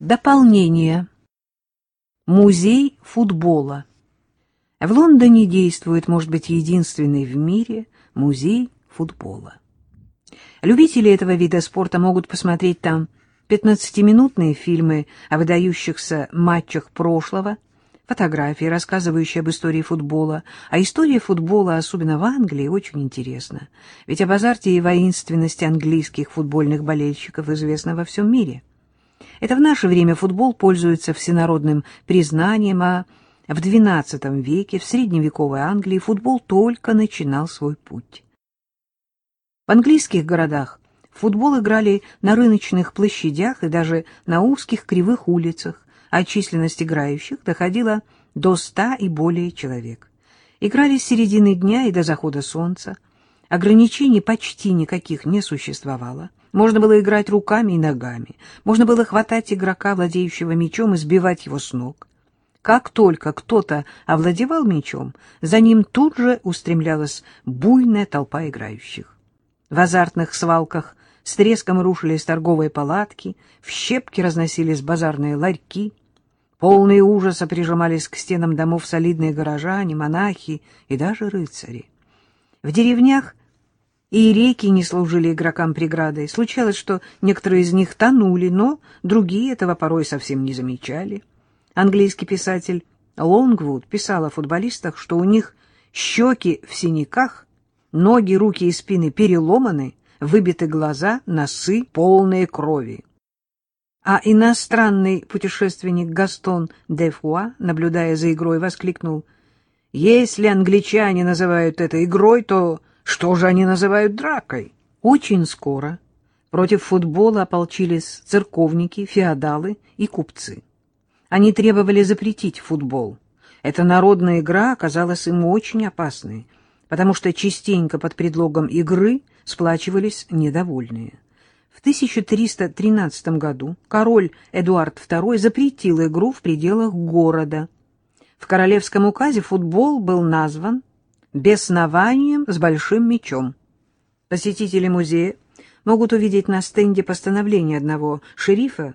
Дополнение. Музей футбола. В Лондоне действует, может быть, единственный в мире музей футбола. Любители этого вида спорта могут посмотреть там 15-минутные фильмы о выдающихся матчах прошлого, фотографии, рассказывающие об истории футбола. А история футбола, особенно в Англии, очень интересна. Ведь об азарте и воинственности английских футбольных болельщиков известно во всем мире. Это в наше время футбол пользуется всенародным признанием, а в XII веке в средневековой Англии футбол только начинал свой путь. В английских городах футбол играли на рыночных площадях и даже на узких кривых улицах, а численность играющих доходила до ста и более человек. Играли с середины дня и до захода солнца. Ограничений почти никаких не существовало. Можно было играть руками и ногами. Можно было хватать игрока, владеющего мечом, и сбивать его с ног. Как только кто-то овладевал мечом, за ним тут же устремлялась буйная толпа играющих. В азартных свалках с треском рушились торговые палатки, в щепки разносились базарные ларьки, полные ужаса прижимались к стенам домов солидные горожане, монахи и даже рыцари. В деревнях и реки не служили игрокам преградой. Случалось, что некоторые из них тонули, но другие этого порой совсем не замечали. Английский писатель Лонгвуд писал о футболистах, что у них щеки в синяках, ноги, руки и спины переломаны, выбиты глаза, носы полные крови. А иностранный путешественник Гастон де Фуа, наблюдая за игрой, воскликнул, «Если англичане называют это игрой, то что же они называют дракой? Очень скоро против футбола ополчились церковники, феодалы и купцы. Они требовали запретить футбол. Эта народная игра оказалась им очень опасной, потому что частенько под предлогом игры сплачивались недовольные. В 1313 году король Эдуард II запретил игру в пределах города. В королевском указе футбол был назван беснованием с большим мечом. Посетители музея могут увидеть на стенде постановление одного шерифа,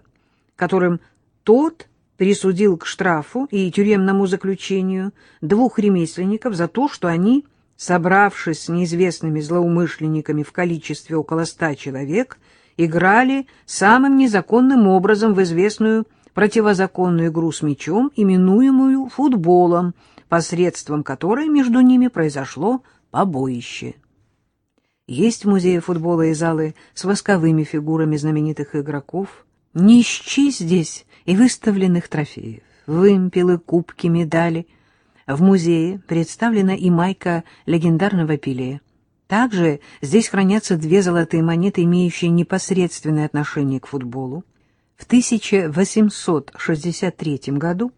которым тот присудил к штрафу и тюремному заключению двух ремесленников за то, что они, собравшись с неизвестными злоумышленниками в количестве около ста человек, играли самым незаконным образом в известную противозаконную игру с мячом, именуемую футболом, посредством которой между ними произошло побоище. Есть в музее футбола и залы с восковыми фигурами знаменитых игроков. Не здесь и выставленных трофеев, вымпелы, кубки, медали. В музее представлена и майка легендарного Пеле. Также здесь хранятся две золотые монеты, имеющие непосредственное отношение к футболу. В 1863 году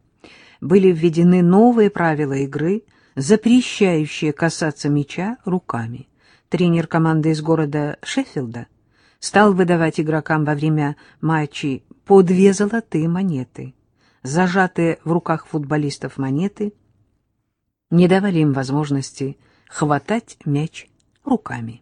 были введены новые правила игры, запрещающие касаться мяча руками. Тренер команды из города Шеффилда стал выдавать игрокам во время матчей по две золотые монеты. Зажатые в руках футболистов монеты не давали им возможности хватать мяч руками.